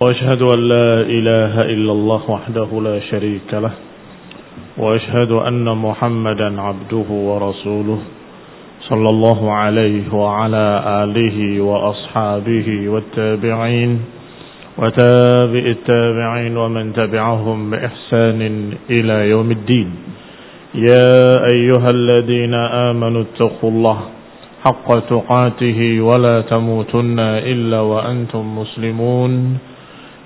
وأشهد أن لا إله إلا الله وحده لا شريك له وأشهد أن محمدا عبده ورسوله صلى الله عليه وعلى آله وأصحابه والتابعين وتابع التابعين ومن تبعهم بإحسان إلى يوم الدين. يا أيها الذين آمنوا اتقوا الله حق تقاته ولا تموتن إلا وأنتم مسلمون.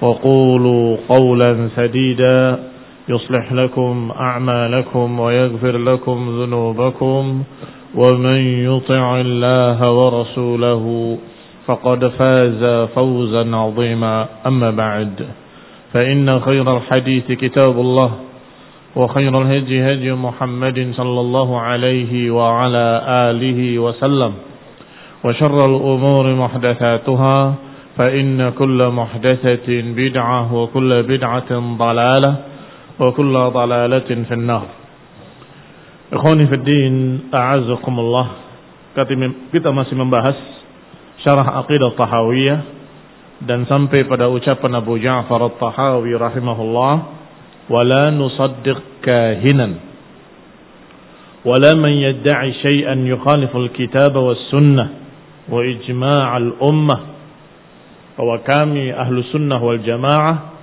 وقولوا قولا سديدا يصلح لكم أعمالكم ويغفر لكم ذنوبكم ومن يطع الله ورسوله فقد فاز فوزا عظيما. أما بعد فإن خير الحديث كتاب الله وخير الهدي هدي محمد صلى الله عليه وعلى آله وسلم وشر الأمور محدثاتها فإن كل محدثة بدعة وكل بدعة ضلالة وكل ضلالة في النار Ikhwani fi din, a'azakumullah. Kita masih membahas syarah aqidah tahawiyah dan sampai pada ucapan Abu Ja'far at-Tahawi rahimahullah, "Wala nusaddiq kahinan." ولا من يدعي شيئا يخالف الكتاب والسنة وإجماع الأمة bahwa kami ahlu sunnah wal jamaah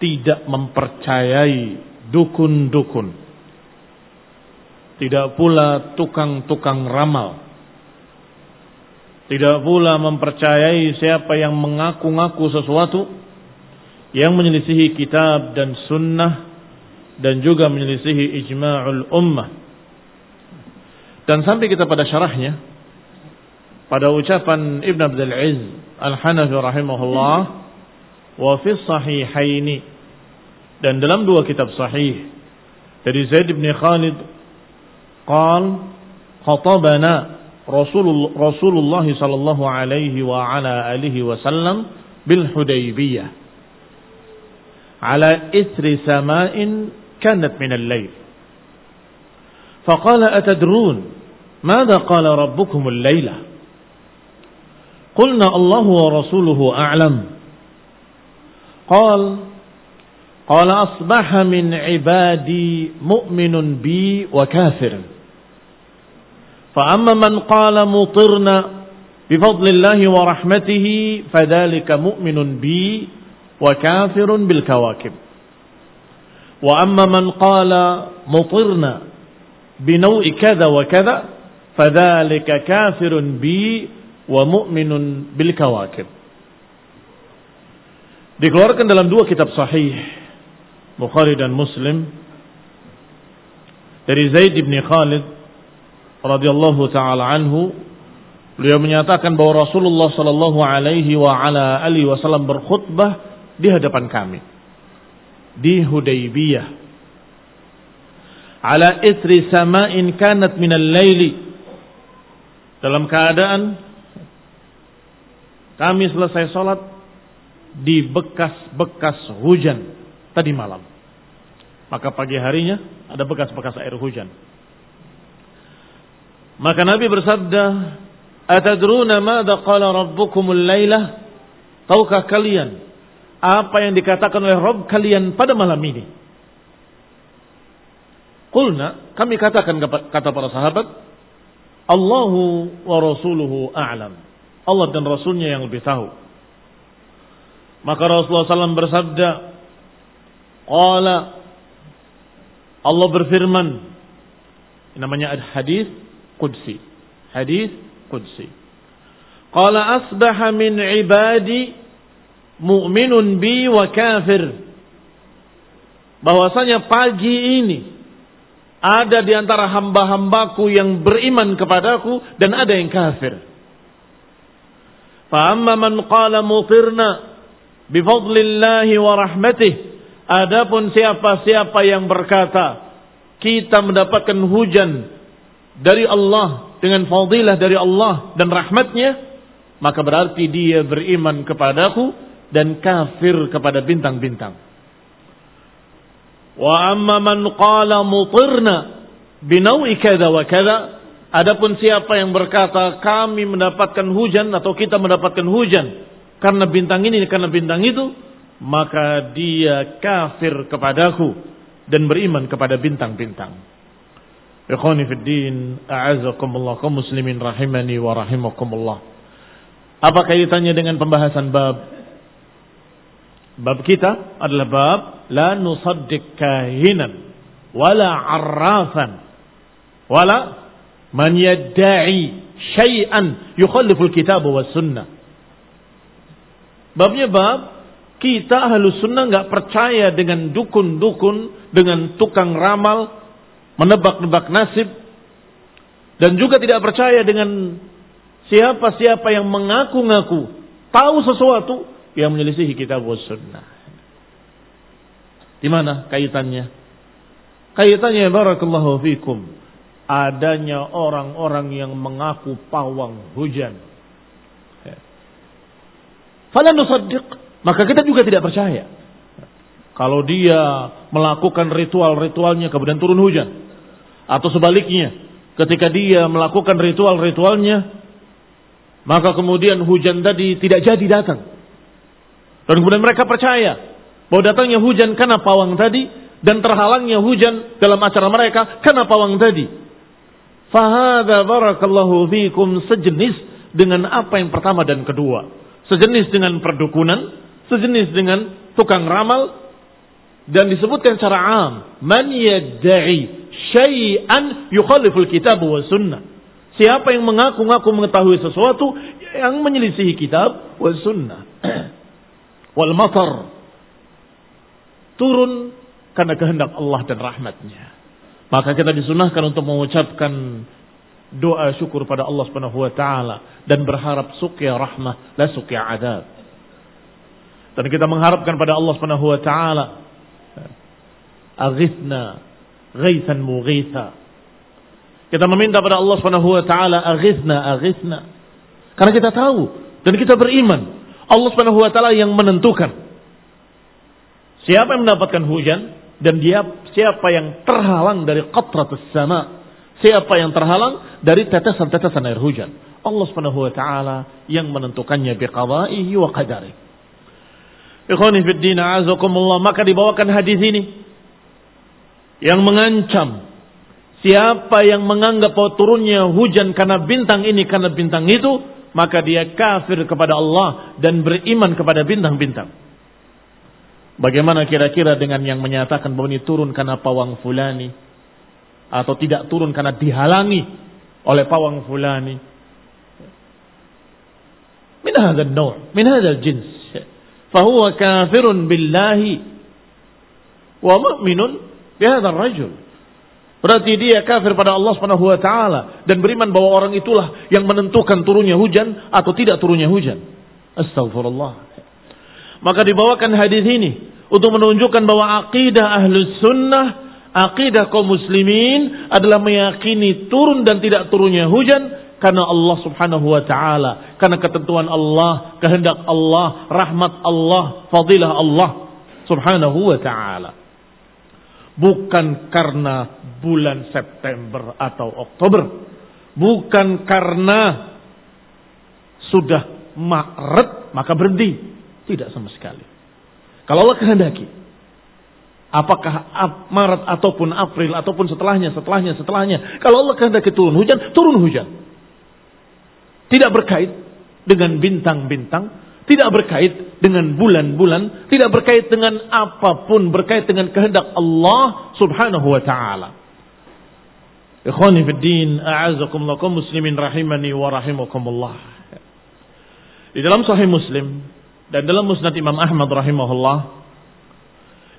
tidak mempercayai dukun-dukun. Tidak pula tukang-tukang ramal. Tidak pula mempercayai siapa yang mengaku-ngaku sesuatu yang menyelisihi kitab dan sunnah dan juga menyelisihi ijma'ul ummah. Dan sampai kita pada syarahnya pada ucapan Ibn Abdul Aziz Al-Hanafi rahimahullah wa fi sahihaini dan dalam dua kitab sahih dari Zaid bin Khalid qal khatabana Rasulullah, Rasulullah sallallahu alaihi wa ala alihi wasallam bil Hudaybiyah ala ithri sama'in kanat min al-layl فقال أتدرون ماذا قال ربكم الليلة Qulna Allahu wa rasuluhu a'lam. Qal Qala asbaha min ibadi mu'minun bi wa kafir. Fa amma man qala mutirna bifadlillahi wa rahmatihi fadhalika mu'minun bi wa kafirun bil kawakib. Wa amma man qala mutirna بنوع كذا وكذا فذلك كافر بي wa mu'minun bil kawakib. Dikeluarkan dalam dua kitab sahih Bukhari dan Muslim dari Zaid bin Khalid radhiyallahu taala anhu beliau menyatakan bahwa Rasulullah sallallahu alaihi wa ala alihi wasallam berkhutbah di hadapan kami di Hudaybiyah ala isri sama'in kanat minal laili dalam keadaan kami selesai sholat di bekas-bekas hujan tadi malam. Maka pagi harinya ada bekas-bekas air hujan. Maka Nabi bersabda, Atadruna mada qala rabbukumul laylah? Tahukah kalian apa yang dikatakan oleh Rabb kalian pada malam ini? Kulna, kami katakan kata para sahabat, Allahu wa rasuluhu a'lam. Allah dan Rasulnya yang lebih tahu. Maka Rasulullah SAW bersabda, Qala Allah berfirman, namanya hadis Qudsi. Hadis Qudsi. Qala asbaha min ibadi mu'minun bi wa kafir. Bahwasanya pagi ini ada di antara hamba-hambaku yang beriman kepadaku dan ada yang kafir. Fa'amma man qala mutirna bifadlillahi wa rahmatih. Adapun siapa-siapa yang berkata, kita mendapatkan hujan dari Allah dengan fadilah dari Allah dan rahmatnya, maka berarti dia beriman kepadaku dan kafir kepada bintang-bintang. Wa amma man qala mutirna binawi kada wa kada Adapun siapa yang berkata kami mendapatkan hujan atau kita mendapatkan hujan karena bintang ini karena bintang itu, maka dia kafir kepadaku dan beriman kepada bintang-bintang. Ikhwani fid din, a'azakumullah kaum muslimin rahimani wa rahimakumullah. Apa kaitannya dengan pembahasan bab? Bab kita adalah bab la nusaddiq kahinan wala arrafan wala man yadda'i syai'an yukhalliful kitab wa sunnah. Babnya bab kita ahlu sunnah nggak percaya dengan dukun-dukun, dengan tukang ramal, menebak-nebak nasib, dan juga tidak percaya dengan siapa-siapa yang mengaku-ngaku tahu sesuatu yang menyelisihi kitab wa sunnah. Di mana kaitannya? Kaitannya barakallahu fikum adanya orang-orang yang mengaku pawang hujan. Fala nusaddiq, maka kita juga tidak percaya. Kalau dia melakukan ritual-ritualnya kemudian turun hujan. Atau sebaliknya, ketika dia melakukan ritual-ritualnya, maka kemudian hujan tadi tidak jadi datang. Dan kemudian mereka percaya bahwa datangnya hujan karena pawang tadi dan terhalangnya hujan dalam acara mereka karena pawang tadi. Fahada barakallahu fikum sejenis dengan apa yang pertama dan kedua. Sejenis dengan perdukunan, sejenis dengan tukang ramal, dan disebutkan secara am. Man yadda'i syai'an yukhaliful kitab wa sunnah. Siapa yang mengaku-ngaku mengetahui sesuatu yang menyelisihi kitab wa sunnah. Wal matar. Turun karena kehendak Allah dan rahmatnya. Maka kita disunahkan untuk mengucapkan doa syukur pada Allah Subhanahu wa taala dan berharap suqya rahmah la suqya adab. Dan kita mengharapkan pada Allah Subhanahu wa taala aghithna ghaithan mughitha. Kita meminta pada Allah Subhanahu wa taala aghithna aghithna. Karena kita tahu dan kita beriman Allah Subhanahu wa taala yang menentukan siapa yang mendapatkan hujan dan dia siapa yang terhalang dari qatratus sama siapa yang terhalang dari tetesan-tetesan air hujan? Allah Subhanahu wa taala yang menentukannya biqada'ihi wa qadari Ikhwani fid din azakumullah maka dibawakan hadis ini yang mengancam siapa yang menganggap bahwa turunnya hujan karena bintang ini karena bintang itu maka dia kafir kepada Allah dan beriman kepada bintang-bintang Bagaimana kira-kira dengan yang menyatakan bahwa ini turun karena pawang fulani atau tidak turun karena dihalangi oleh pawang fulani? Min hadzal naw', min hadzal jins. Fahuwa kafirun billahi wa mu'minun bihadzal rajul. Berarti dia kafir pada Allah Subhanahu wa taala dan beriman bahwa orang itulah yang menentukan turunnya hujan atau tidak turunnya hujan. Astagfirullah. Maka dibawakan hadis ini untuk menunjukkan bahwa akidah ahlus sunnah, akidah kaum muslimin adalah meyakini turun dan tidak turunnya hujan karena Allah subhanahu wa ta'ala. Karena ketentuan Allah, kehendak Allah, rahmat Allah, fadilah Allah subhanahu wa ta'ala. Bukan karena bulan September atau Oktober. Bukan karena sudah Maret maka berhenti. Tidak sama sekali. Kalau Allah kehendaki, apakah Maret ataupun April ataupun setelahnya, setelahnya, setelahnya, kalau Allah kehendaki turun hujan, turun hujan. Tidak berkait dengan bintang-bintang, tidak berkait dengan bulan-bulan, tidak berkait dengan apa pun, berkait dengan kehendak Allah Subhanahu wa taala. Ikhwani din, a'azakumullah muslimin rahimani wa rahimakumullah. Di dalam sahih Muslim dan dalam Musnad Imam Ahmad rahimahullah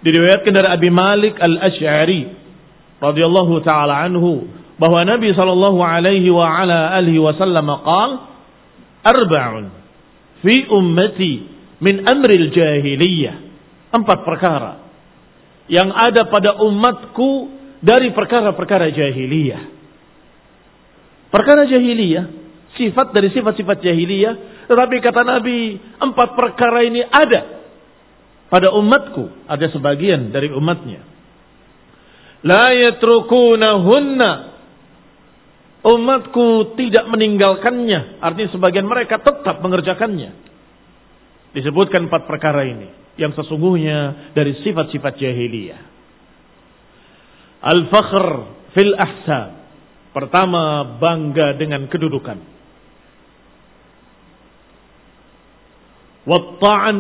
diriwayatkan dari Abi Malik Al-Asy'ari radhiyallahu taala anhu bahwa Nabi sallallahu alaihi wa ala alihi wasallam qaal arba'un fi ummati min amril jahiliyah empat perkara yang ada pada umatku dari perkara-perkara jahiliyah. Perkara jahiliyah, sifat dari sifat-sifat jahiliyah, tetapi kata Nabi, empat perkara ini ada pada umatku, ada sebagian dari umatnya. La yatrukunahunna umatku tidak meninggalkannya. Artinya sebagian mereka tetap mengerjakannya. Disebutkan empat perkara ini. Yang sesungguhnya dari sifat-sifat jahiliyah. Al-fakhr fil ahsab. Pertama, bangga dengan kedudukan. Watta'an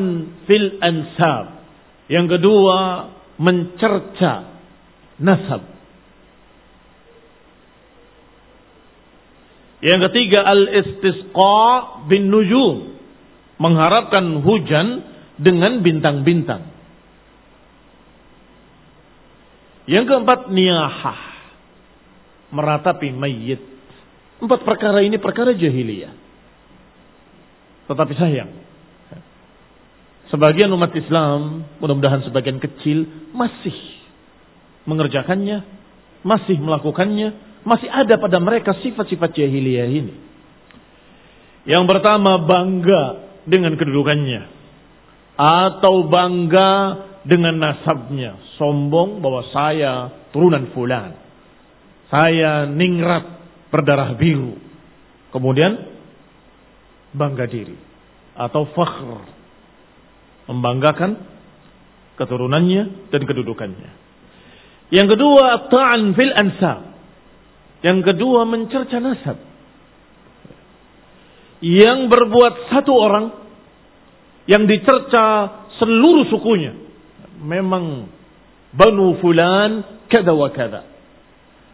fil ansab. Yang kedua, mencerca nasab. Yang ketiga, al-istisqa bin nujum. Mengharapkan hujan dengan bintang-bintang. Yang keempat, niyahah. Meratapi mayit. Empat perkara ini perkara jahiliyah. Tetapi sayang. Sebagian umat Islam, mudah-mudahan sebagian kecil, masih mengerjakannya, masih melakukannya, masih ada pada mereka sifat-sifat jahiliyah ini. Yang pertama bangga dengan kedudukannya atau bangga dengan nasabnya, sombong bahwa saya turunan fulan. Saya ningrat berdarah biru. Kemudian bangga diri atau fakhr membanggakan keturunannya dan kedudukannya. Yang kedua, ta'an fil ansab. Yang kedua, mencerca nasab. Yang berbuat satu orang yang dicerca seluruh sukunya. Memang Banu Fulan kada wa kada.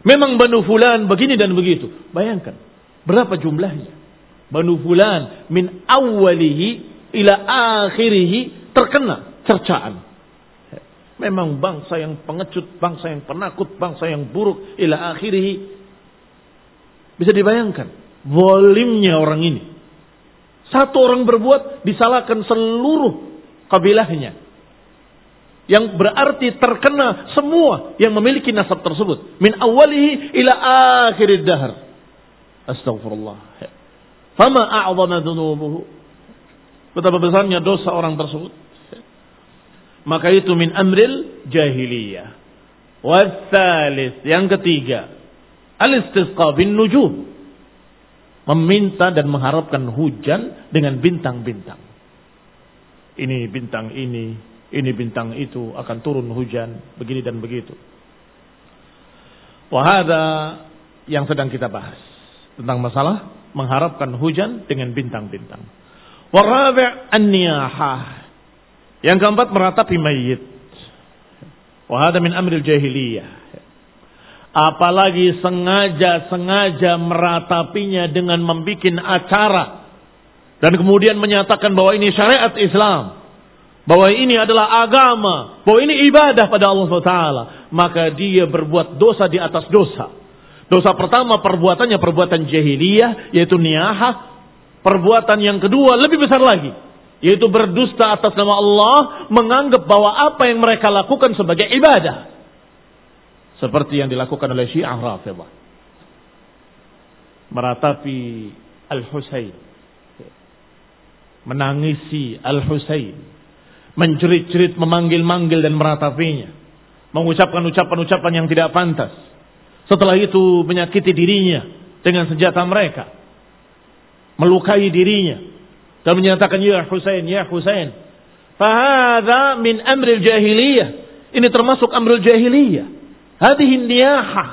Memang Banu Fulan begini dan begitu. Bayangkan berapa jumlahnya. Banu Fulan min awalihi ila akhirihi terkena cercaan. Memang bangsa yang pengecut, bangsa yang penakut, bangsa yang buruk ila akhirih. Bisa dibayangkan volimnya orang ini. Satu orang berbuat disalahkan seluruh kabilahnya. Yang berarti terkena semua yang memiliki nasab tersebut. Min awalihi ila akhirid dahar. Astagfirullah. Fama a'zama dhunubuhu. Betapa besarnya dosa orang tersebut. Maka itu min amril jahiliyah. Wasalis yang ketiga, al-istisqa bin nujum. Meminta dan mengharapkan hujan dengan bintang-bintang. Ini bintang ini, ini bintang itu akan turun hujan, begini dan begitu. Wahada yang sedang kita bahas tentang masalah mengharapkan hujan dengan bintang-bintang. Warabi' an-niyahah yang keempat meratapi mayit. Wahada min amril jahiliyah. Apalagi sengaja-sengaja meratapinya dengan membuat acara. Dan kemudian menyatakan bahwa ini syariat Islam. Bahwa ini adalah agama. Bahwa ini ibadah pada Allah SWT. Maka dia berbuat dosa di atas dosa. Dosa pertama perbuatannya perbuatan jahiliyah. Yaitu niyahah. Perbuatan yang kedua lebih besar lagi yaitu berdusta atas nama Allah, menganggap bahwa apa yang mereka lakukan sebagai ibadah. Seperti yang dilakukan oleh Syiah Rafidah. Meratapi Al-Husain. Menangisi Al-Husain. Menjerit-jerit, memanggil-manggil dan meratapinya. Mengucapkan ucapan-ucapan yang tidak pantas. Setelah itu menyakiti dirinya dengan senjata mereka. Melukai dirinya dan menyatakan ya Husain, ya Husain. Fahada min amril jahiliyah. Ini termasuk amril jahiliyah. Hadihi niyaha.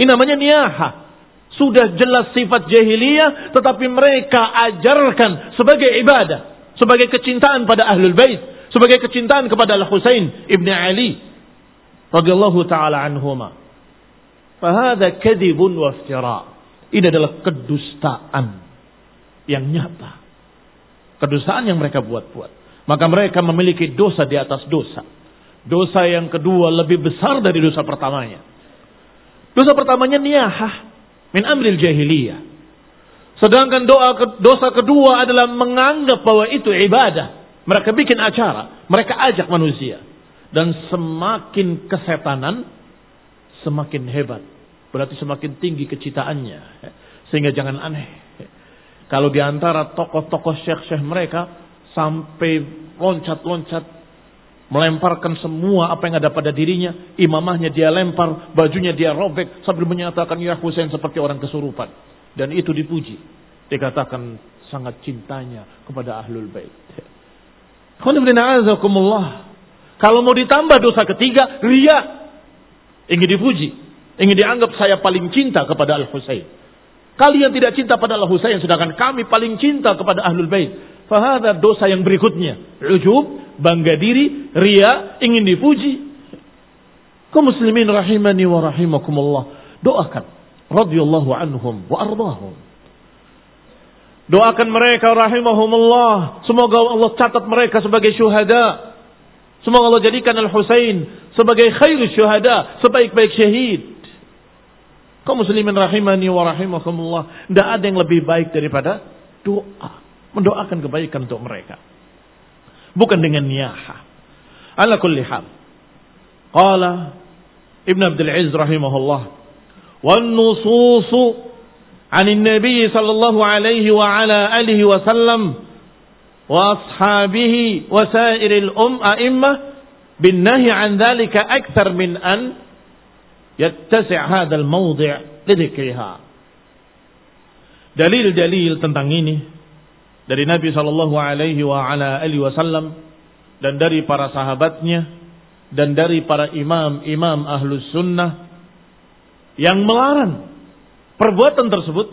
Ini namanya niyaha. Sudah jelas sifat jahiliyah tetapi mereka ajarkan sebagai ibadah, sebagai kecintaan pada ahlul bait, sebagai kecintaan kepada Al Husain ibni Ali radhiyallahu taala anhuma. Fahada kadibun wa Ini adalah kedustaan yang nyata. Kedosaan yang mereka buat-buat. Maka mereka memiliki dosa di atas dosa. Dosa yang kedua lebih besar dari dosa pertamanya. Dosa pertamanya niyahah min amril jahiliyah. Sedangkan doa dosa kedua adalah menganggap bahwa itu ibadah. Mereka bikin acara, mereka ajak manusia. dan semakin kesetanan semakin hebat. Berarti semakin tinggi kecitaannya. Sehingga jangan aneh. Kalau di antara tokoh-tokoh syekh-syekh mereka sampai loncat-loncat melemparkan semua apa yang ada pada dirinya, imamahnya dia lempar, bajunya dia robek sambil menyatakan ya Husain seperti orang kesurupan. Dan itu dipuji. Dikatakan sangat cintanya kepada ahlul bait. Kalau mau ditambah dosa ketiga, ria. Ingin dipuji. Ingin dianggap saya paling cinta kepada Al-Husain. Kalian tidak cinta pada Al-Husain, sedangkan kami paling cinta kepada Ahlul Bait. Fahada dosa yang berikutnya. Ujub, bangga diri, ria, ingin dipuji. Kau muslimin rahimani wa rahimakumullah. Doakan. radhiyallahu anhum wa ardahum. Doakan mereka rahimahumullah. Semoga Allah catat mereka sebagai syuhada. Semoga Allah jadikan Al-Husain sebagai khair syuhada, sebaik-baik syahid. Kau muslimin rahimani wa rahimakumullah. Tidak ada yang lebih baik daripada doa. Mendoakan kebaikan untuk mereka. Bukan dengan niyaha. Ala kulli hal. Qala Ibn Abdul Aziz rahimahullah. Wan nususu عن النبي صلى الله عليه وعلى آله وسلم وأصحابه وسائر الأم أئمة بالنهي عن ذلك أكثر من أن yattasi' hadzal mawdi' lidzikriha dalil-dalil tentang ini dari Nabi sallallahu alaihi wa ala alihi wasallam dan dari para sahabatnya dan dari para imam-imam ahlus sunnah yang melarang perbuatan tersebut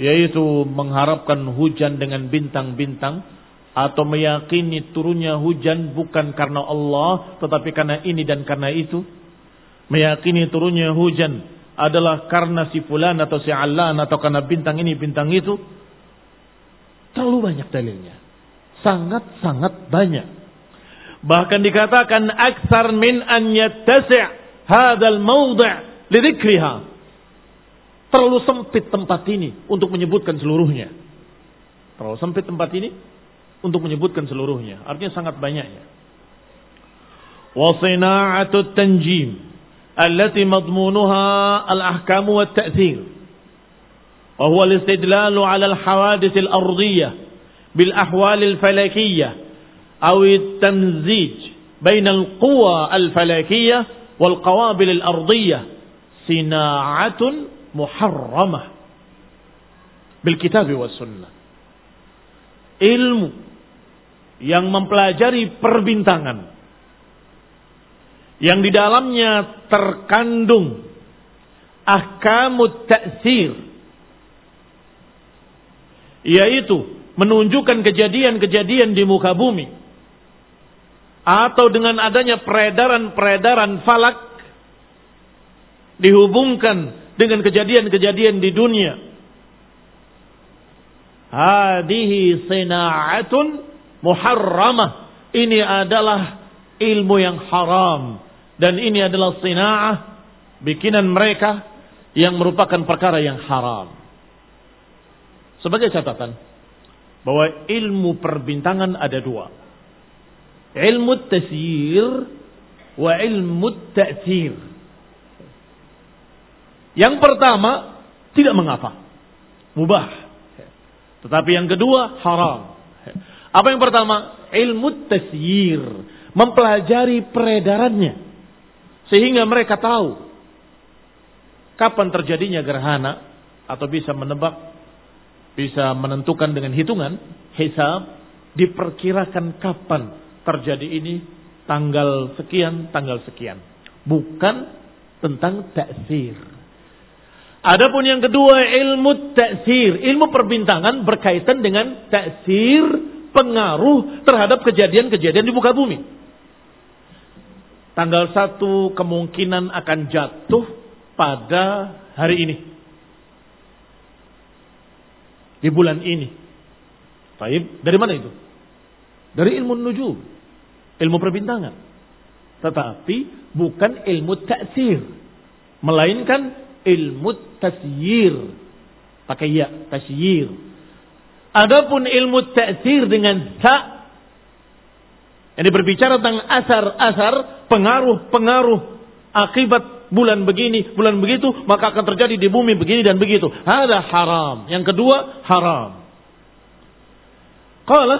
yaitu mengharapkan hujan dengan bintang-bintang atau meyakini turunnya hujan bukan karena Allah tetapi karena ini dan karena itu meyakini turunnya hujan adalah karena si fulan atau si alan atau karena bintang ini bintang itu terlalu banyak dalilnya. Sangat-sangat banyak. Bahkan dikatakan aksar min an yattasi' hadzal mawdi' lidzikriha terlalu sempit tempat ini untuk menyebutkan seluruhnya. Terlalu sempit tempat ini untuk menyebutkan seluruhnya. Artinya sangat banyaknya. Wa tanjim. التي مضمونها الأحكام والتأثير وهو الاستدلال على الحوادث الأرضية بالأحوال الفلكية أو التمزيج بين القوى الفلكية والقوابل الأرضية صناعة kitab wa sunnah. Ilmu yang mempelajari perbintangan yang di dalamnya terkandung ahkamut ta'sir yaitu menunjukkan kejadian-kejadian di muka bumi atau dengan adanya peredaran-peredaran falak dihubungkan dengan kejadian-kejadian di dunia. Hadihi sina'atun muharramah. Ini adalah ilmu yang haram. Dan ini adalah sina'ah bikinan mereka yang merupakan perkara yang haram. Sebagai catatan, bahwa ilmu perbintangan ada dua. Ilmu tasyir wa ilmu ta'thir. Yang pertama, tidak mengapa. Mubah. Tetapi yang kedua, haram. Apa yang pertama? Ilmu tasyir. Mempelajari peredarannya. Sehingga mereka tahu. Kapan terjadinya gerhana. Atau bisa menebak. Bisa menentukan dengan hitungan. Hisab. Diperkirakan kapan terjadi ini. Tanggal sekian, tanggal sekian. Bukan tentang taksir. Adapun yang kedua ilmu taksir, ilmu perbintangan berkaitan dengan taksir pengaruh terhadap kejadian-kejadian di muka bumi. Tanggal satu kemungkinan akan jatuh pada hari ini. Di bulan ini. Taib, dari mana itu? Dari ilmu nujum. Ilmu perbintangan. Tetapi bukan ilmu taksir. Melainkan ilmu tasyir. Pakai ya, tasyir. Adapun ilmu ta'sir dengan ta Ini berbicara tentang asar-asar, pengaruh-pengaruh akibat bulan begini, bulan begitu, maka akan terjadi di bumi begini dan begitu. Ada haram. Yang kedua, haram. Qala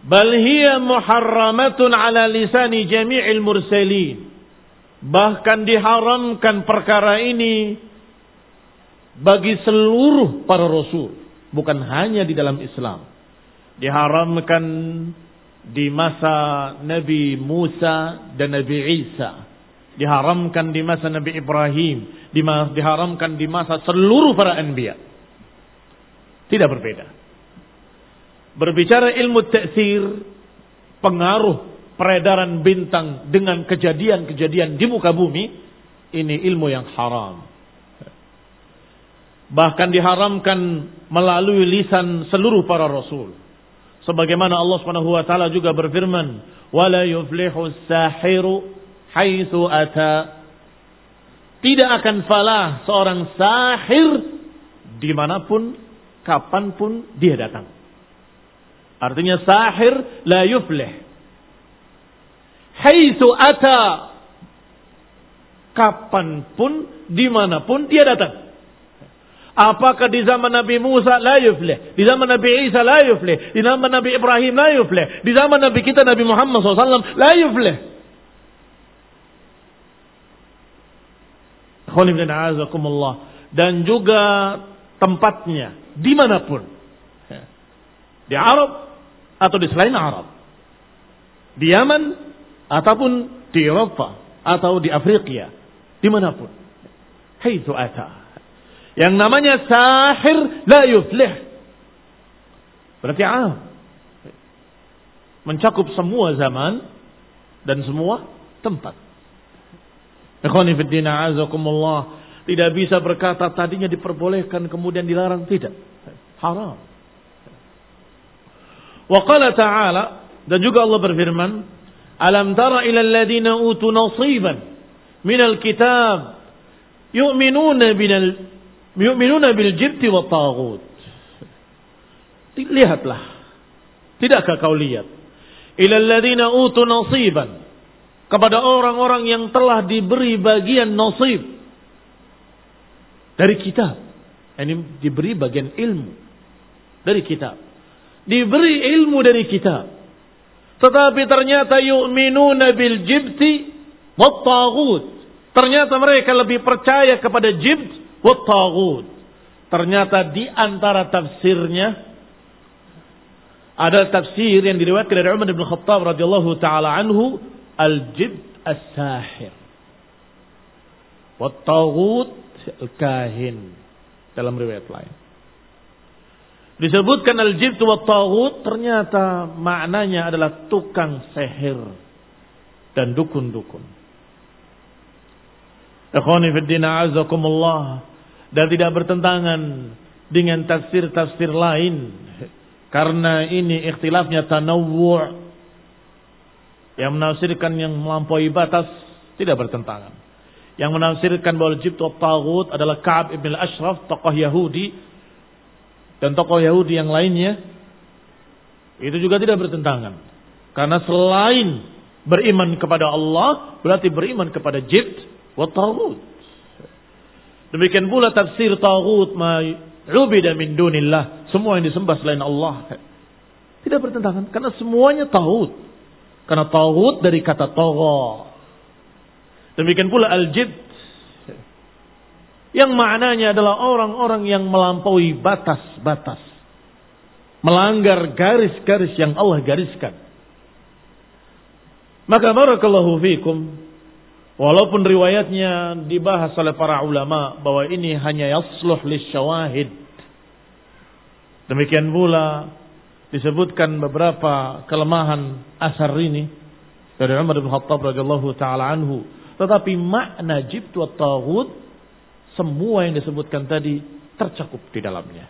Bal hiya muharramatun ala lisani jami'il mursalin. Bahkan diharamkan perkara ini bagi seluruh para rasul, bukan hanya di dalam Islam diharamkan di masa Nabi Musa dan Nabi Isa. Diharamkan di masa Nabi Ibrahim. Diharamkan di masa seluruh para anbiya. Tidak berbeda. Berbicara ilmu ta'sir, pengaruh peredaran bintang dengan kejadian-kejadian di muka bumi, ini ilmu yang haram. Bahkan diharamkan melalui lisan seluruh para rasul. Sebagaimana Allah Subhanahu wa taala juga berfirman, "Wala yuflihu sahiru haitsu ata." Tidak akan falah seorang sahir di mana pun, kapan pun dia datang. Artinya sahir la yuflih. Haitsu ata. Kapan pun, di mana pun dia datang. Apakah di zaman Nabi Musa la yuflih, di zaman Nabi Isa la yuflih, di zaman Nabi Ibrahim la yuflih, di zaman Nabi kita Nabi Muhammad SAW la yuflih. Dan juga tempatnya di mana pun. Di Arab atau di selain Arab. Di Yaman ataupun di Eropa atau di Afrika. Di mana pun. Haitsu ata. Yang namanya sahir la yuflih. Berarti am. Mencakup semua zaman dan semua tempat. Ikhwani fi din azakumullah. Tidak bisa berkata tadinya diperbolehkan kemudian dilarang. Tidak. Haram. Wa qala ta'ala dan juga Allah berfirman, "Alam tara ila alladziina utu nasiban minal kitab yu'minuna binal Yu'minuna bil jibti wa taghut. Lihatlah. Tidakkah kau lihat? Ilal ladzina utu nasiban. Kepada orang-orang yang telah diberi bagian nasib. Dari kitab. Ini diberi bagian ilmu. Dari kitab. Diberi ilmu dari kitab. Tetapi ternyata yu'minuna bil jibti wa taghut. Ternyata mereka lebih percaya kepada jibt Wattaghut. Ternyata di antara tafsirnya ada tafsir yang diriwayatkan dari Umar bin Khattab radhiyallahu taala anhu al-jibt as-sahir. Wattaghut al-kahin dalam riwayat lain. Disebutkan al-jibt wa ternyata maknanya adalah tukang sihir dan dukun-dukun. Ikhwani fi din azakumullah dan tidak bertentangan dengan tafsir-tafsir lain. Karena ini ikhtilafnya tanawwu' yang menafsirkan yang melampaui batas tidak bertentangan. Yang menafsirkan bahwa jibt tagut adalah Ka'ab ibn al-Ashraf tokoh Yahudi. Dan tokoh Yahudi yang lainnya itu juga tidak bertentangan. Karena selain beriman kepada Allah berarti beriman kepada jibt wa tagut Demikian pula tafsir tagut ma ubida min dunillah. Semua yang disembah selain Allah. Tidak bertentangan. Karena semuanya tagut. Karena tagut dari kata togo. Demikian pula al-jid. Yang maknanya adalah orang-orang yang melampaui batas-batas. Melanggar garis-garis yang Allah gariskan. Maka barakallahu fikum Walaupun riwayatnya dibahas oleh para ulama bahwa ini hanya yasluh syawahid. Demikian pula disebutkan beberapa kelemahan asar ini dari Umar bin Khattab radhiyallahu taala anhu. Tetapi makna jibt wa taghut semua yang disebutkan tadi tercakup di dalamnya.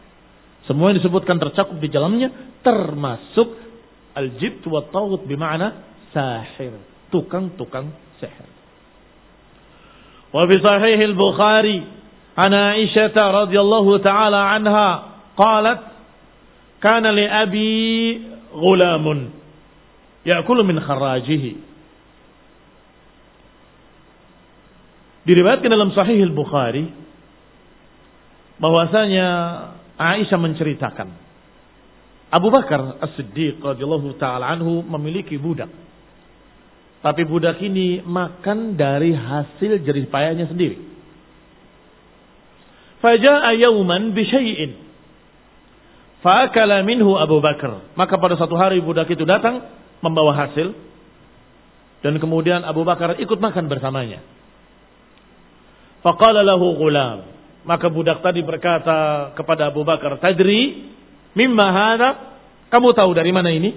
Semua yang disebutkan tercakup di dalamnya termasuk al-jibt wa taghut bermakna sahir, tukang-tukang sihir. وفي صحيح البخاري عن عائشة رضي الله تعالى عنها قالت كان لأبي gulamun ya'kulu min kharajihi. Diriwayatkan dalam Sahih Al-Bukhari bahwasanya Aisyah menceritakan Abu Bakar As-Siddiq radhiyallahu taala anhu memiliki budak. Tapi budak ini makan dari hasil jerih payahnya sendiri. Faja'a yawman bi syai'in. Fa'akala minhu Abu Bakar. Maka pada satu hari budak itu datang membawa hasil dan kemudian Abu Bakar ikut makan bersamanya. Faqala lahu. Maka budak tadi berkata kepada Abu Bakar, "Tadri mimma hada?" Kamu tahu dari mana ini?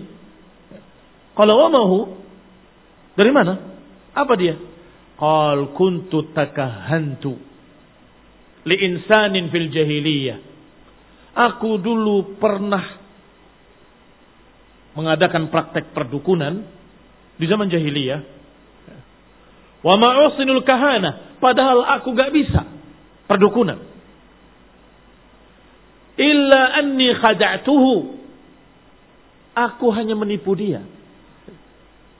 Kalau mahu dari mana? Apa dia? Qal kuntu takahantu li insanin fil jahiliyah. Aku dulu pernah mengadakan praktek perdukunan di zaman jahiliyah. Wa ma'usinul kahana, padahal aku gak bisa perdukunan. Illa anni khada'tuhu. Aku hanya menipu dia.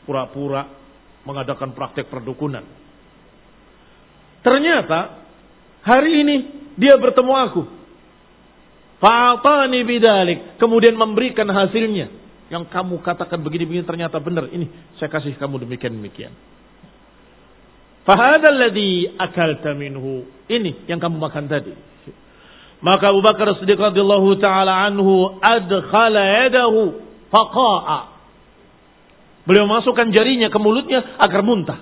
Pura-pura mengadakan praktek perdukunan. Ternyata hari ini dia bertemu aku. Fa'atani bidalik. Kemudian memberikan hasilnya. Yang kamu katakan begini-begini ternyata benar. Ini saya kasih kamu demikian-demikian. Fahadal ladhi akalta minhu. Ini yang kamu makan tadi. Maka Abu Bakar Siddiq radhiyallahu taala anhu adkhala yadahu faqa'a. Beliau masukkan jarinya ke mulutnya agar muntah.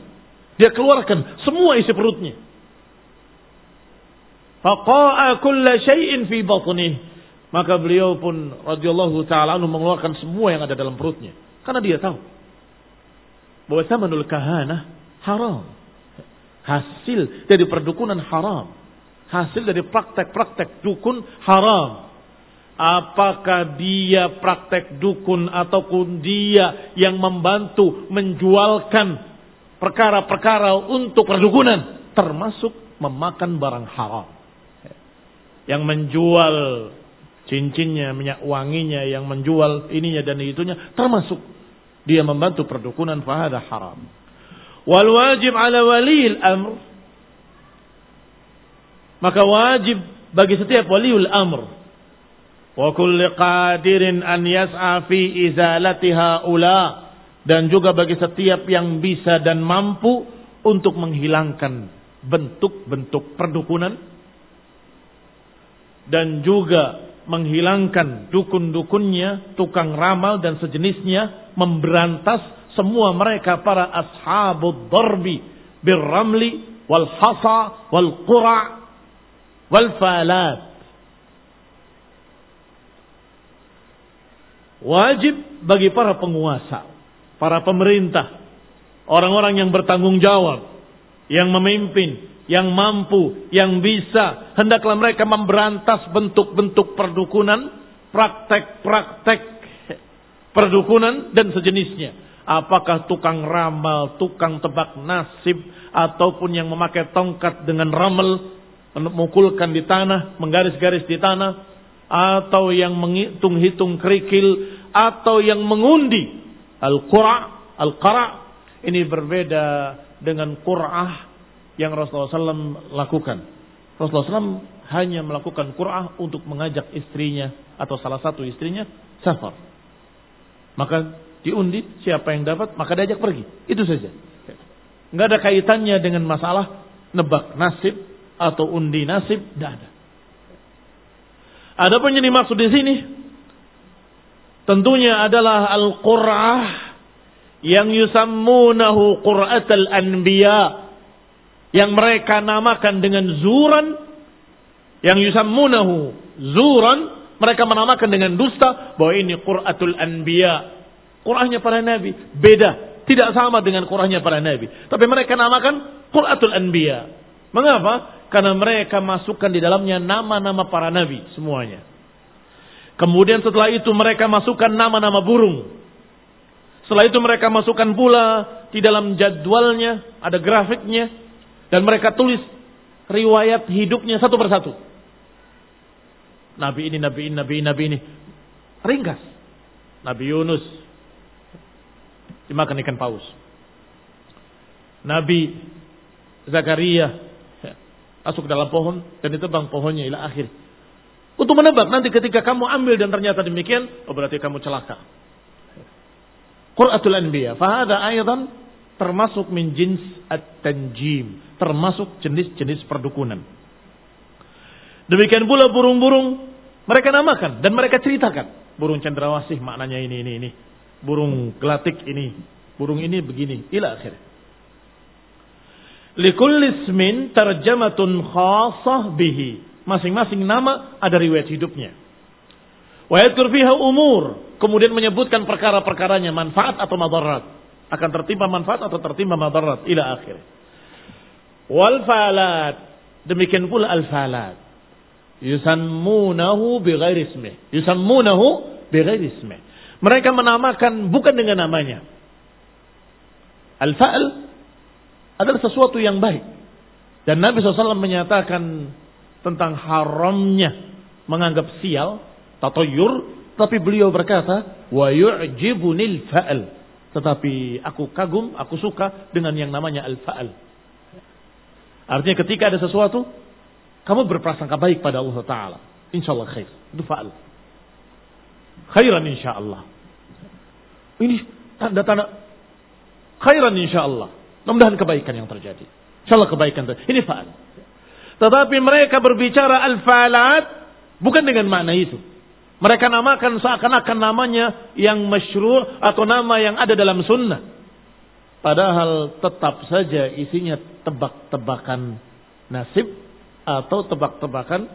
Dia keluarkan semua isi perutnya. Faqa'a kulla syai'in fi batnih. Maka beliau pun radhiyallahu taala anhu mengeluarkan semua yang ada dalam perutnya. Karena dia tahu bahwa samanul kahana haram hasil dari perdukunan haram. Hasil dari praktek-praktek dukun haram. Apakah dia praktek dukun ataupun dia yang membantu menjualkan perkara-perkara untuk perdukunan. Termasuk memakan barang haram. Yang menjual cincinnya, minyak wanginya, yang menjual ininya dan itunya. Termasuk dia membantu perdukunan fahada haram. Wal wajib ala waliil amr. Maka wajib bagi setiap waliul amr. Wa kulli qadirin an yas'a fi. Dan juga bagi setiap yang bisa dan mampu untuk menghilangkan bentuk-bentuk perdukunan. Dan juga menghilangkan dukun-dukunnya, tukang ramal dan sejenisnya, memberantas semua mereka para ashabud darbi birramli wal hasa wal qura wal falat wajib bagi para penguasa para pemerintah orang-orang yang bertanggung jawab yang memimpin yang mampu, yang bisa, hendaklah mereka memberantas bentuk-bentuk perdukunan, praktek-praktek perdukunan dan sejenisnya. Apakah tukang ramal, tukang tebak nasib, ataupun yang memakai tongkat dengan ramal, memukulkan di tanah, menggaris-garis di tanah, atau yang menghitung-hitung kerikil, atau yang mengundi al-qura, al-qara, ini berbeda dengan qur'ah yang Rasulullah SAW lakukan. Rasulullah SAW hanya melakukan qur'ah untuk mengajak istrinya atau salah satu istrinya safar. Maka diundi, siapa yang dapat maka diajak pergi. Itu saja. Enggak ada kaitannya dengan masalah nebak nasib atau undi nasib, tidak ada. Ada pun yang dimaksud di sini tentunya adalah al-qur'ah yang yusammunahu qur'atul anbiya yang mereka namakan dengan zuran yang yusammunahu zuran mereka menamakan dengan dusta bahwa ini qur'atul anbiya Qur'annya para nabi beda, tidak sama dengan Qur'annya para nabi. Tapi mereka namakan Qur'atul Anbiya. Mengapa? Karena mereka masukkan di dalamnya nama-nama para nabi semuanya. Kemudian setelah itu mereka masukkan nama-nama burung. Setelah itu mereka masukkan pula di dalam jadwalnya, ada grafiknya. Dan mereka tulis riwayat hidupnya satu persatu. Nabi ini, Nabi ini, Nabi ini, Nabi ini. Ringkas. Nabi Yunus dimakan ikan paus. Nabi Zakaria masuk dalam pohon dan ditebang pohonnya ila akhir. Untuk menebak nanti ketika kamu ambil dan ternyata demikian, oh berarti kamu celaka. Qur'atul Anbiya. Fahada ayatan termasuk min jins at-tanjim. Termasuk jenis-jenis perdukunan. Demikian pula burung-burung mereka namakan dan mereka ceritakan. Burung cendrawasih maknanya ini, ini, ini. Burung gelatik ini. Burung ini begini. Ila akhir. Likulli ismin tarjamatun khasah bihi. Masing-masing nama ada riwayat hidupnya. Wa yadkur fiha umur. Kemudian menyebutkan perkara-perkaranya. Manfaat atau madarat. Akan tertimpa manfaat atau tertimpa madarat. Ila akhir. Wal falat. Demikian pula al falat. Yusammunahu bighairi ismih. Yusammunahu bighairi ismih. Mereka menamakan bukan dengan namanya. Al-fa'al adalah sesuatu yang baik. Dan Nabi SAW menyatakan tentang haramnya menganggap sial, tatoyur, tapi beliau berkata, wa yu'jibunil fa'al. Tetapi aku kagum, aku suka dengan yang namanya al-fa'al. Artinya ketika ada sesuatu, kamu berprasangka baik pada Allah Ta'ala. Insya Allah khair. Itu fa'al. Khairan insya Allah. Ini tanda-tanda khairan insya Allah. Mudah-mudahan kebaikan yang terjadi. Insya Allah kebaikan terjadi. Ini fa'al. Tetapi mereka berbicara al-falat bukan dengan makna itu. Mereka namakan seakan-akan namanya yang masyru' atau nama yang ada dalam sunnah. Padahal tetap saja isinya tebak-tebakan nasib atau tebak-tebakan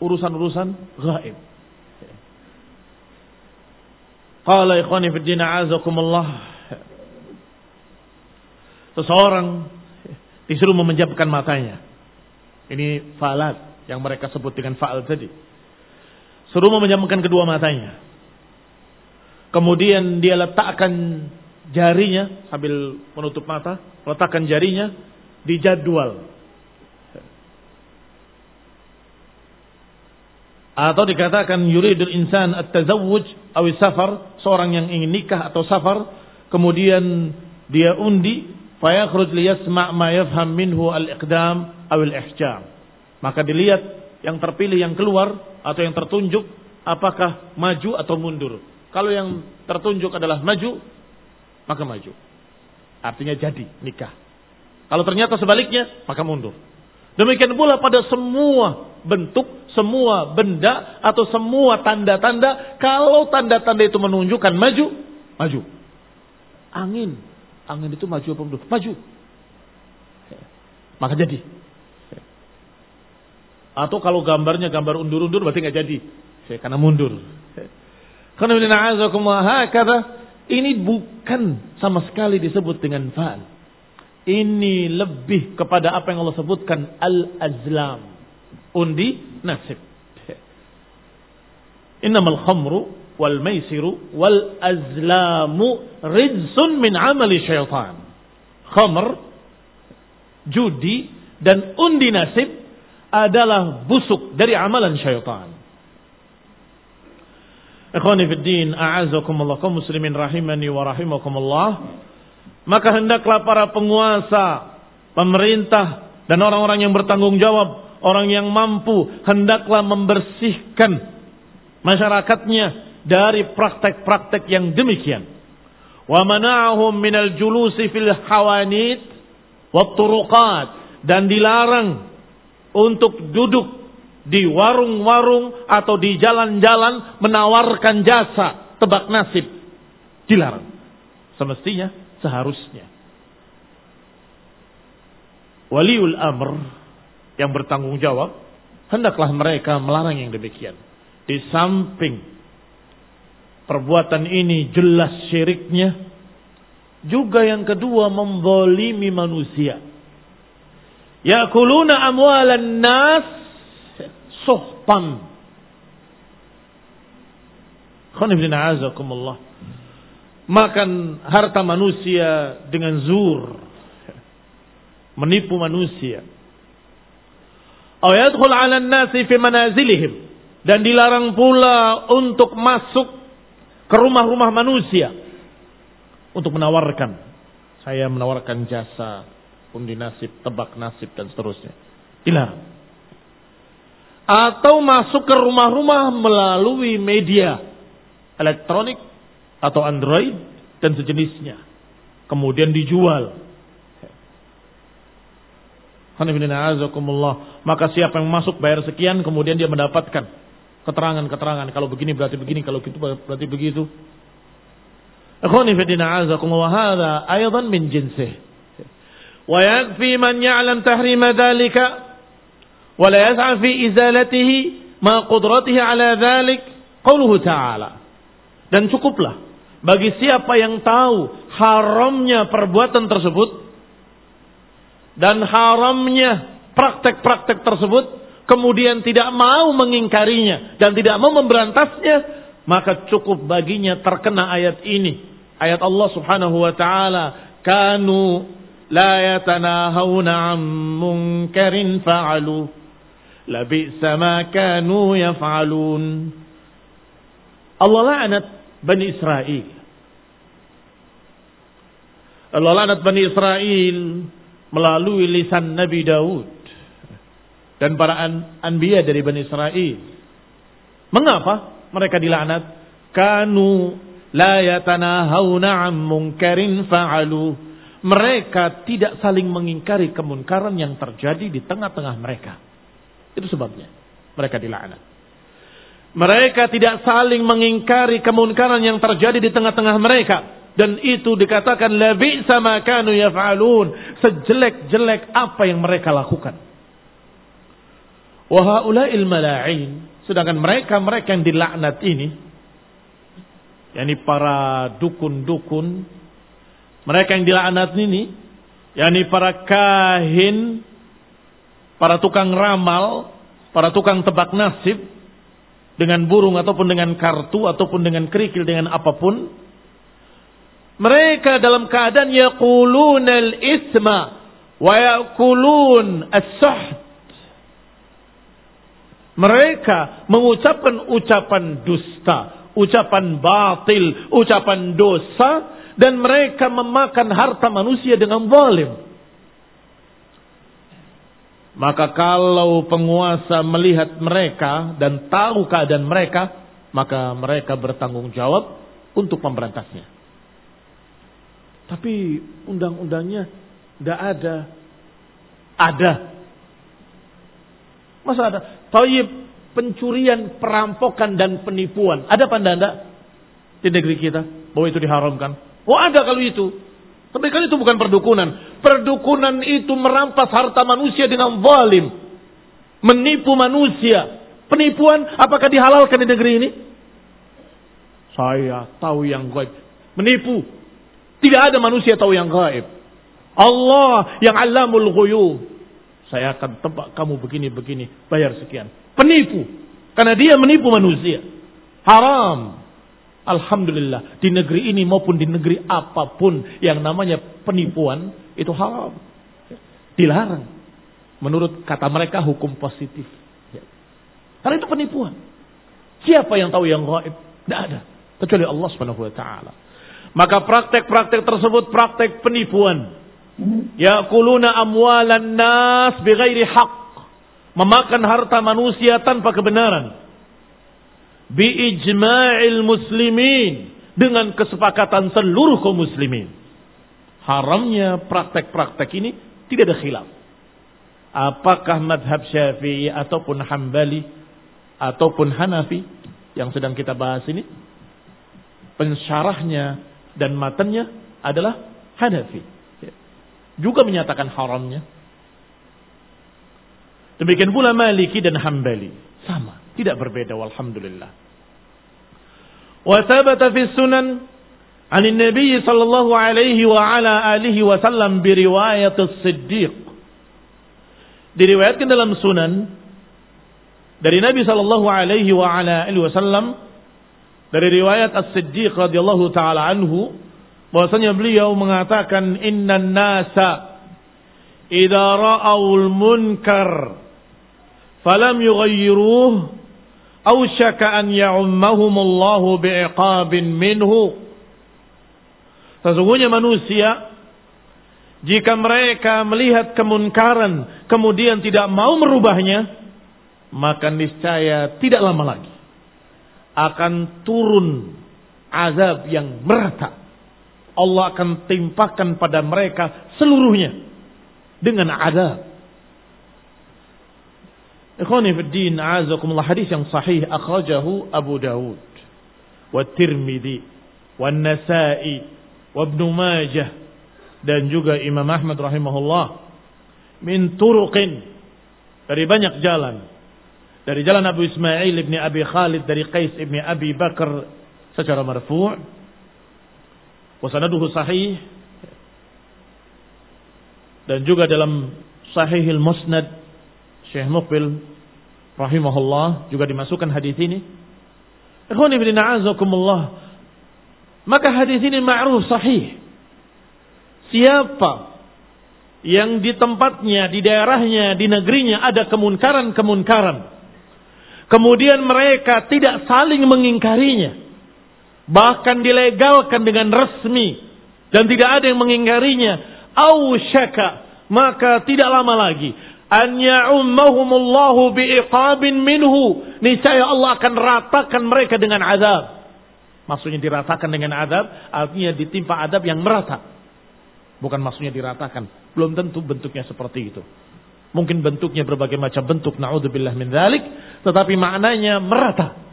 urusan-urusan gaib. Qala ikhwani fi din azakumullah. Seseorang disuruh memejamkan matanya. Ini falat yang mereka sebut dengan faal tadi. Suruh memejamkan kedua matanya. Kemudian dia letakkan jarinya sambil menutup mata, letakkan jarinya di jadwal. Atau dikatakan yuridul insan at-tazawwuj awi safar, seorang yang ingin nikah atau safar, kemudian dia undi fayakhruj liyasma' ma yafham minhu al-iqdam aw al-ihjam. Maka dilihat yang terpilih yang keluar atau yang tertunjuk apakah maju atau mundur. Kalau yang tertunjuk adalah maju, maka maju. Artinya jadi nikah. Kalau ternyata sebaliknya, maka mundur. Demikian pula pada semua bentuk, semua benda atau semua tanda-tanda. Kalau tanda-tanda itu menunjukkan maju, maju. Angin, angin itu maju apa mundur? Maju. Maka jadi. Atau kalau gambarnya gambar undur-undur berarti nggak jadi. Karena mundur. Karena ini bukan sama sekali disebut dengan fa'al. Ini lebih kepada apa yang Allah sebutkan al-azlam. Undi nasib. Innamal khamru wal maisiru wal azlamu rizsun min amali syaitan. Khamr, judi dan undi nasib adalah busuk dari amalan syaitan. Ikhwani fi din, a'azakumullah kaum muslimin rahimani wa rahimakumullah. Maka hendaklah para penguasa, pemerintah, dan orang-orang yang bertanggung jawab, orang yang mampu, hendaklah membersihkan masyarakatnya dari praktek-praktek yang demikian. Wa mana'ahum minal julusi fil hawanit wa turuqat dan dilarang untuk duduk di warung-warung atau di jalan-jalan menawarkan jasa tebak nasib. Dilarang. Semestinya seharusnya. Waliul amr yang bertanggung jawab, hendaklah mereka melarang yang demikian. Di samping perbuatan ini jelas syiriknya, juga yang kedua membolimi manusia. Yakuluna amwalan nas suhtan. Khonifdina azakumullah makan harta manusia dengan zur, menipu manusia. Ayadkhul 'ala nasi fi manazilihim dan dilarang pula untuk masuk ke rumah-rumah manusia untuk menawarkan. Saya menawarkan jasa undi nasib, tebak nasib dan seterusnya. Dilarang. Atau masuk ke rumah-rumah melalui media elektronik atau Android dan sejenisnya. Kemudian dijual. Maka siapa yang masuk bayar sekian kemudian dia mendapatkan keterangan-keterangan. Kalau begini berarti begini, kalau gitu berarti begitu. Ikhwani fidina azakumullah hadha aydan min jinsih. Wa yakfi man ya'lam tahrima dhalika wa la yas'a fi izalatihi ma qudratihi ala dhalik qauluhu ta'ala. Dan cukuplah bagi siapa yang tahu haramnya perbuatan tersebut dan haramnya praktek-praktek tersebut kemudian tidak mau mengingkarinya dan tidak mau memberantasnya maka cukup baginya terkena ayat ini. Ayat Allah Subhanahu wa taala kanu la yatanahawna 'an munkarin fa'alu labisa ma kanu yaf'alun. Allah laknat Bani Israel. Allah laknat Bani Israel melalui lisan Nabi Daud dan para an anbiya dari Bani Israel. Mengapa mereka dilaknat? Kanu La yatanahawna am munkarin fa'alu. Mereka tidak saling mengingkari kemunkaran yang terjadi di tengah-tengah mereka. Itu sebabnya. Mereka dilaknat. Mereka tidak saling mengingkari kemunkaran yang terjadi di tengah-tengah mereka. Dan itu dikatakan lebih sama kanu yaf'alun. Sejelek-jelek apa yang mereka lakukan. Wahaula'il mala'in. Sedangkan mereka-mereka yang dilaknat ini yakni para dukun-dukun mereka yang dilaknat ini yakni para kahin para tukang ramal para tukang tebak nasib dengan burung ataupun dengan kartu ataupun dengan kerikil dengan apa pun mereka dalam keadaan yaqulun al-isma wa yaqulun as-suht mereka mengucapkan ucapan dusta ucapan batil, ucapan dosa, dan mereka memakan harta manusia dengan zalim. Maka kalau penguasa melihat mereka dan tahu keadaan mereka, maka mereka bertanggung jawab untuk memberantasnya. Tapi undang-undangnya tidak ada. Ada. Masa ada? Taib pencurian, perampokan dan penipuan. Ada apa anda di negeri kita bahwa itu diharamkan? Oh ada kalau itu. Tapi kan itu bukan perdukunan. Perdukunan itu merampas harta manusia dengan zalim. Menipu manusia. Penipuan apakah dihalalkan di negeri ini? Saya tahu yang gaib. Menipu. Tidak ada manusia tahu yang gaib. Allah yang alamul ghuyub. Saya akan tebak kamu begini-begini. Bayar sekian. Penipu. Karena dia menipu manusia. Haram. Alhamdulillah. Di negeri ini maupun di negeri apa pun yang namanya penipuan. Itu haram. Dilarang. Menurut kata mereka hukum positif. Karena itu penipuan. Siapa yang tahu yang gaib? Tidak ada. Kecuali Allah ta'ala. Maka praktek-praktek tersebut praktek penipuan. Yakuluna amwalan nas bighairi haq memakan harta manusia tanpa kebenaran. Bi ijma'il muslimin dengan kesepakatan seluruh kaum muslimin. Haramnya praktek-praktek ini tidak ada khilaf. Apakah madhab syafi'i ataupun hambali ataupun hanafi yang sedang kita bahas ini. Pensyarahnya dan matanya adalah hanafi Juga menyatakan haramnya. Demikian pula Maliki dan Hambali. Sama. Tidak berbeda. Walhamdulillah. Wa thabata fi sunan عن النبي صلى الله عليه وعلى آله وسلم برواية الصديق diriwayatkan dalam sunan dari Nabi sallallahu alaihi wa ala alihi wasallam dari riwayat As-Siddiq radhiyallahu taala anhu bahwasanya beliau mengatakan innan nasa idza ra'aul munkar falam yughayyiruh Ausyaka an ya'ummahumullahu bi'iqabin minhu. Sesungguhnya manusia jika mereka melihat kemunkaran kemudian tidak mau merubahnya, maka niscaya tidak lama lagi akan turun azab yang merata. Allah akan timpakan pada mereka seluruhnya dengan azab. Ikhwani fi din, azakumullah hadis yang sahih akhrajahu Abu Dawud wa Tirmidzi wa Nasa'i wa Ibnu Majah dan juga Imam Ahmad rahimahullah. Min turuqin dari banyak jalan. Dari jalan Abu Ismail ibni Abi Khalid dari Qais ibni Abi Bakar secara marfu' wa sanaduhu sahih dan juga dalam Sahihil Musnad Syekh Muqbil rahimahullah juga dimasukkan hadis ini. Ikhwani bin Maka hadis ini ma'ruf sahih Siapa yang di tempatnya, di daerahnya, di negerinya ada kemunkaran-kemunkaran. Kemudian mereka tidak saling mengingkarinya. Bahkan dilegalkan dengan resmi. Dan tidak ada yang mengingkarinya. Ausyaka. Maka tidak lama lagi. An ya'ummahumullahu bi'iqabin minhu. Niscaya Allah akan ratakan mereka dengan azab. Maksudnya diratakan dengan azab. Artinya ditimpa azab yang merata. Bukan maksudnya diratakan. Belum tentu bentuknya seperti itu. Mungkin bentuknya berbagai macam bentuk. Na'udzubillah min dhalik. Tetapi maknanya merata.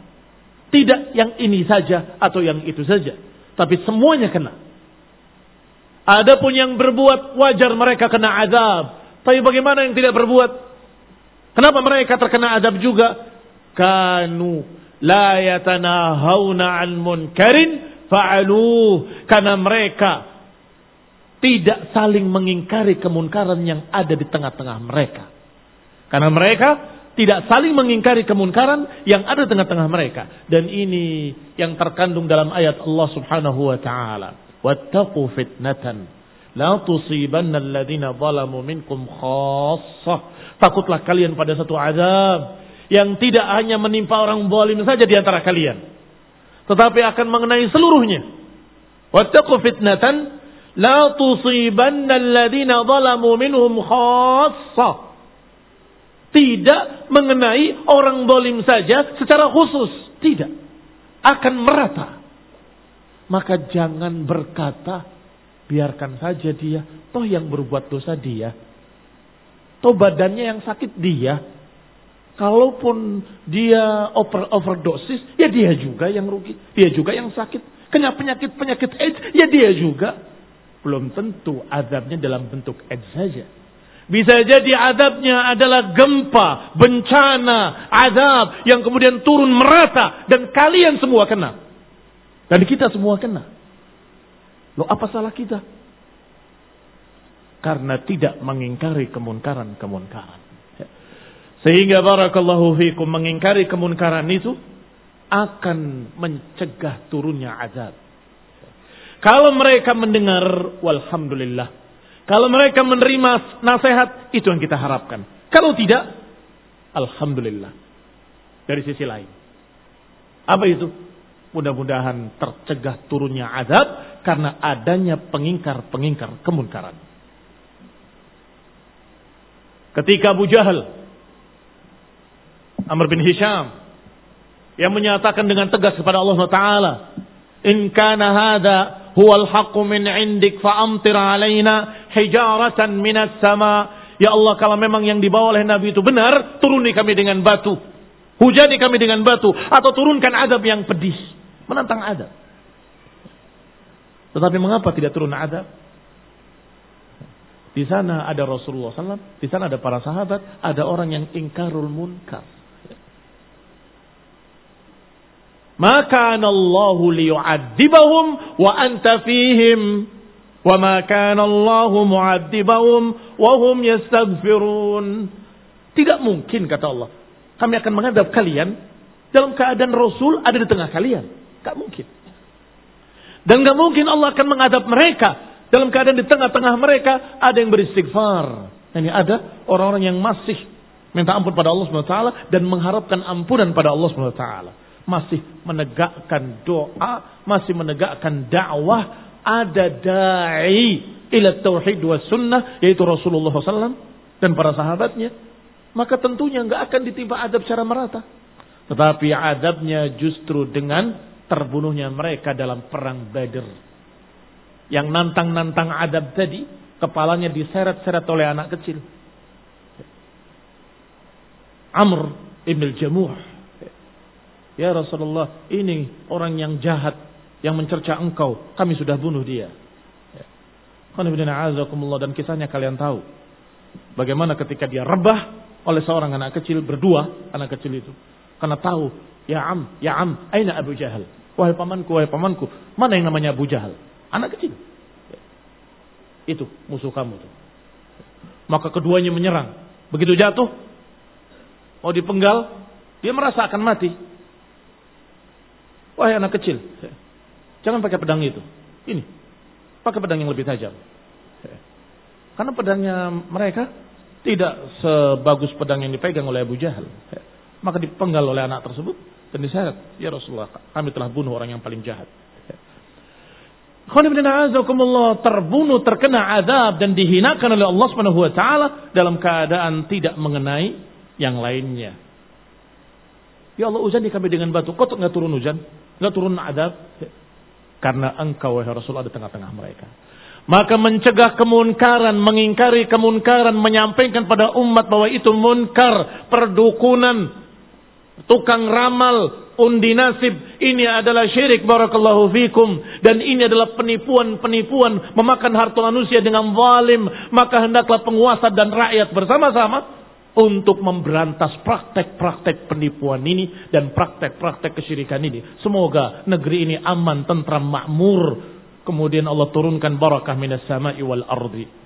Tidak yang ini saja atau yang itu saja. Tapi semuanya kena. Adapun yang berbuat wajar mereka kena azab. Tapi bagaimana yang tidak berbuat? Kenapa mereka terkena azab juga? Kanu la yatanahawna an munkarin fa'aluh. Karena mereka tidak saling mengingkari kemunkaran yang ada di tengah-tengah mereka. Karena mereka tidak saling mengingkari kemunkaran yang ada tengah-tengah mereka. Dan ini yang terkandung dalam ayat Allah Subhanahu wa taala. Wattaqu fitnatan la tusibanna alladziina zalamu minkum khassah. Takutlah kalian pada satu azab yang tidak hanya menimpa orang zalim saja di antara kalian, tetapi akan mengenai seluruhnya. Wattaqu fitnatan La tusibanna alladhina zalamu minhum khassa. Tidak mengenai orang zalim saja secara khusus. Tidak. Akan merata. Maka jangan berkata, biarkan saja dia. Toh yang berbuat dosa dia. Toh badannya yang sakit dia. Kalaupun dia over overdosis, ya dia juga yang rugi. Dia juga yang sakit. Kena penyakit-penyakit AIDS, ya dia juga. Belum tentu azabnya dalam bentuk AIDS saja. Bisa jadi azabnya adalah gempa, bencana, azab yang kemudian turun merata dan kalian semua kena. Dan kita semua kena. Loh apa salah kita? Karena tidak mengingkari kemunkaran-kemunkaran. Sehingga barakallahu fikum mengingkari kemunkaran itu akan mencegah turunnya azab. Kalau mereka mendengar, walhamdulillah. Kalau mereka menerima nasihat, itu yang kita harapkan. Kalau tidak, alhamdulillah. Dari sisi lain. Apa itu? Mudah-mudahan tercegah turunnya azab karena adanya pengingkar-pengingkar kemunkaran. Ketika Abu Jahal, Amr bin Hisham, yang menyatakan dengan tegas kepada Allah Taala, "In kana hada huwal haqqu min indik fa'amtir alaina hijaratan minas sama. Ya Allah kalau memang yang dibawa oleh Nabi itu benar, turuni kami dengan batu. Hujani kami dengan batu atau turunkan adab yang pedih. Menantang adab. Tetapi mengapa tidak turun adab? Di sana ada Rasulullah SAW, di sana ada para sahabat, ada orang yang ingkarul munkar. Maka Allah liyu'adzibahum wa anta fihim. Kana Allah mu'adzibahum wa hum yastaghfirun. Tidak mungkin kata Allah. Kami akan menghadap kalian dalam keadaan Rasul ada di tengah kalian. Gak mungkin. Dan gak mungkin Allah akan menghadap mereka dalam keadaan di tengah-tengah mereka ada yang beristighfar. Ini ada orang-orang yang masih Minta ampun pada Allah SWT dan mengharapkan ampunan pada Allah SWT. Masih menegakkan doa, masih menegakkan dakwah, ada da'i ila tauhid wa sunnah, yaitu Rasulullah SAW dan para sahabatnya. Maka tentunya nggak akan ditimpa adab secara merata. Tetapi adabnya justru dengan terbunuhnya mereka dalam perang Badr. Yang nantang-nantang adab tadi, kepalanya diseret-seret oleh anak kecil Amr ibn al-Jamuh. Ya Rasulullah, ini orang yang jahat yang mencerca engkau. Kami sudah bunuh dia. Dan kisahnya kalian tahu. Bagaimana ketika dia rebah oleh seorang anak kecil berdua anak kecil itu. Karena tahu, ya am, ya am, aina Abu Jahal. Wahai pamanku, wahai pamanku, mana yang namanya Abu Jahal? Anak kecil. Itu musuh kamu tuh. Maka keduanya menyerang. Begitu jatuh, mau dipenggal, dia merasa akan mati. Wahai anak kecil, jangan pakai pedang itu. Ini, pakai pedang yang lebih tajam. Karena pedangnya mereka tidak sebagus pedang yang dipegang oleh Abu Jahal. Maka dipenggal oleh anak tersebut dan diseret. Ya Rasulullah, kami telah bunuh orang yang paling jahat. terbunuh, terkena azab dan dihinakan oleh Allah Subhanahu wa taala dalam keadaan tidak mengenai yang lainnya. Ya Allah uzani kami dengan batu. Kok nggak turun hujan? Nggak turun adab? Karena engkau wahai Rasul ada tengah-tengah mereka. Maka mencegah kemunkaran, mengingkari kemunkaran, menyampaikan pada umat bahwa itu munkar, perdukunan, tukang ramal, undi nasib. Ini adalah syirik barakallahu fikum. Dan ini adalah penipuan-penipuan, memakan harta manusia dengan zalim. Maka hendaklah penguasa dan rakyat bersama-sama untuk memberantas praktek-praktek penipuan ini dan praktek-praktek kesyirikan ini. Semoga negeri ini aman, tentram, makmur. Kemudian Allah turunkan barakah minas sama'i wal ardi.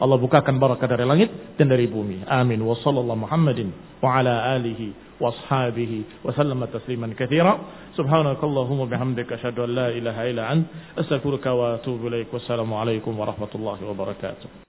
Allah bukakan barakah dari langit dan dari bumi. Amin. Wa sallallahu Muhammadin wa ala alihi wa ashabihi wa tasliman. Subhanakallahumma bihamdika an la ilaha. Wassalamu alaikum warahmatullahi wabarakatuh.